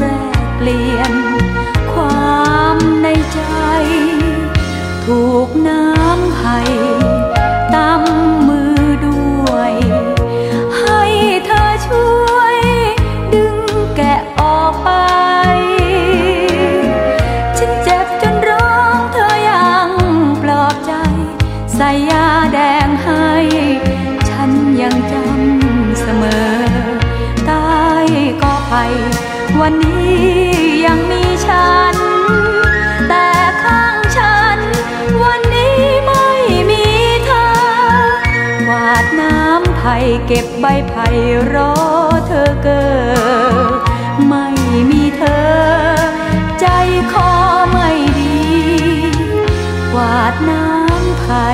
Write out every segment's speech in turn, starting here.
แรกเปลี่ยน ความในใจ ถูกน้ำไห้ตั้ำมือด้วย ให้เธอช่วย วันนี้ยังมีฉัน แต่ข้างฉัน วันนี้ไม่มีเธอวาดน้ำไผ่เก็บใบไผ่รอเธอเกิดไม่มีเธอ ใจคอไม่ดี กวาดน้ำไผ่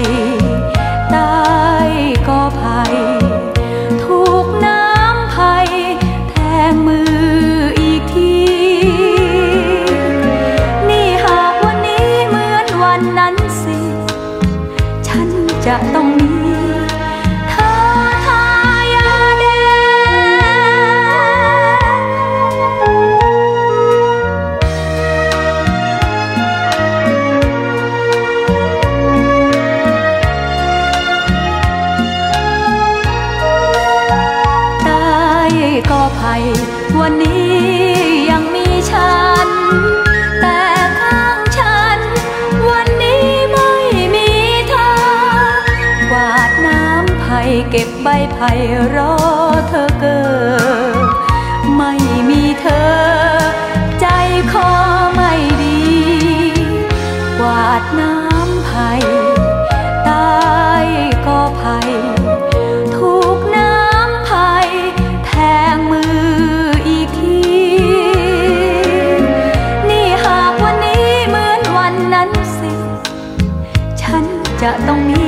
ฉันจ เก็บใบไผ่รอเธอเกิดไม่มีเธอ ใจคอไม่ดี กวาดน้ำไผ่ตายก็ไผ่ถูกน้ำไผ่แทงมืออีกที นี่หากวันนี้เหมือนวันนั้นสิ ฉันจะต้องมี